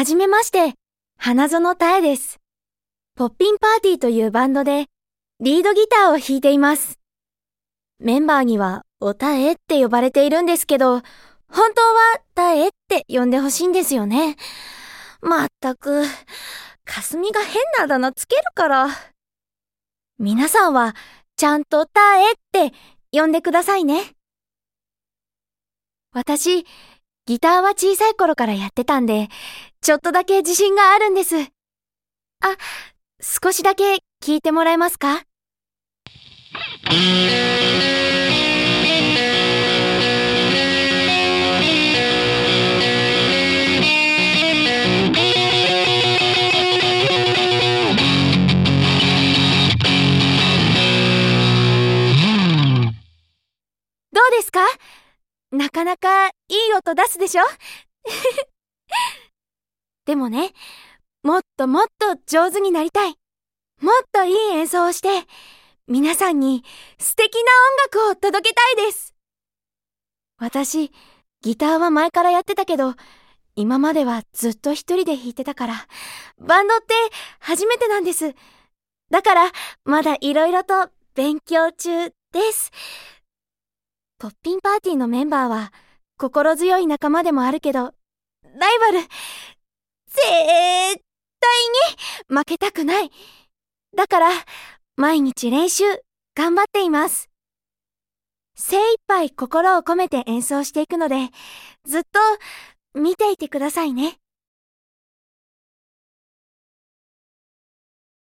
はじめまして、花園たえです。ポッピンパーティーというバンドで、リードギターを弾いています。メンバーには、おたえって呼ばれているんですけど、本当は、たえって呼んでほしいんですよね。まったく、かすみが変なあだ名つけるから。皆さんは、ちゃんとたえって呼んでくださいね。私、ギターは小さい頃からやってたんで、ちょっとだけ自信があるんです。あ、少しだけ聞いてもらえますか？どうですか？なかなかいい音出すでしょ？でもね、もっともっと上手になりたい。もっといい演奏をして、皆さんに素敵な音楽を届けたいです。私、ギターは前からやってたけど、今まではずっと一人で弾いてたから、バンドって初めてなんです。だから、まだ色々と勉強中です。ポッピンパーティーのメンバーは心強い仲間でもあるけど、ライバル、絶対に負けたくない。だから、毎日練習、頑張っています。精一杯心を込めて演奏していくので、ずっと見ていてくださいね。